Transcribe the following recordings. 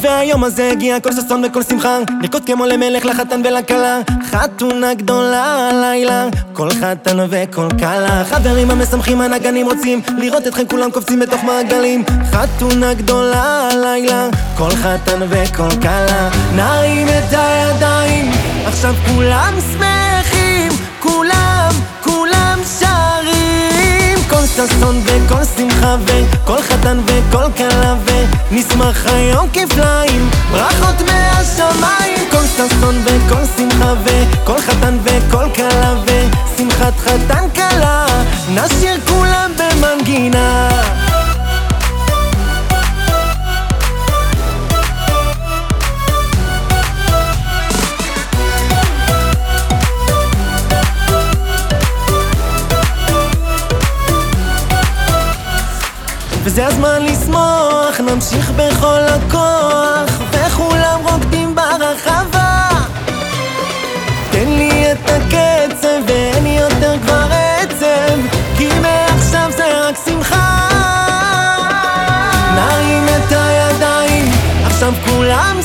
והיום הזה הגיע כל ששון וכל שמחה. לרקוד כמו למלך לחתן ולכלה. חתונה גדולה הלילה. כל חתן וכל כלה. חברים המשמחים הנגנים רוצים לראות אתכם כולם קופצים בתוך מעגלים. חתונה גדולה הלילה. כל חתן וכל כלה. נרים את הידיים. עכשיו כולם שמחים שמחה וכל חתן וכל כלה ונשמח היום כפליים. ברכות וזה הזמן לשמוח, נמשיך בכל הכוח וכולם רוקדים ברחבה. תן לי את הקצב ואין לי יותר כבר עצב כי מעכשיו זה רק שמחה. נרים את הידיים, עכשיו כולם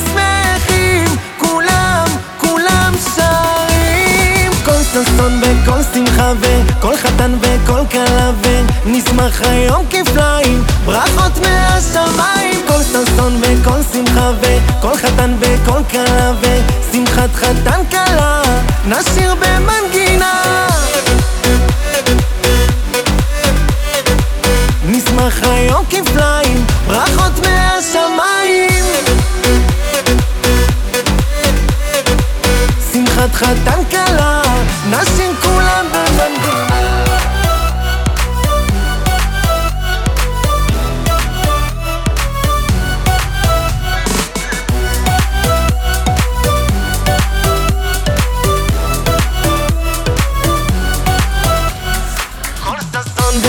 וכל חתן וכל כלה ונשמח היום כפליים. ברכות מהשמיים כל ששון וכל שמחה וכל חתן וכל כלה ושמחת חתן כלה נשיר במנגינה. נשמח היום כפליים ברכות מהשמיים. שמחת חתן כלה נשיר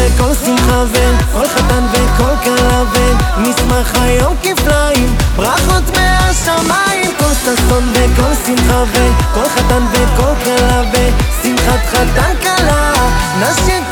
וכל שמחה וכל חתן וכל כלה ונשמח היום כפליים ברכות מהשמיים כל ששון וכל שמחה וכל חתן וכל כלה ושמחת חתן כלה נשיר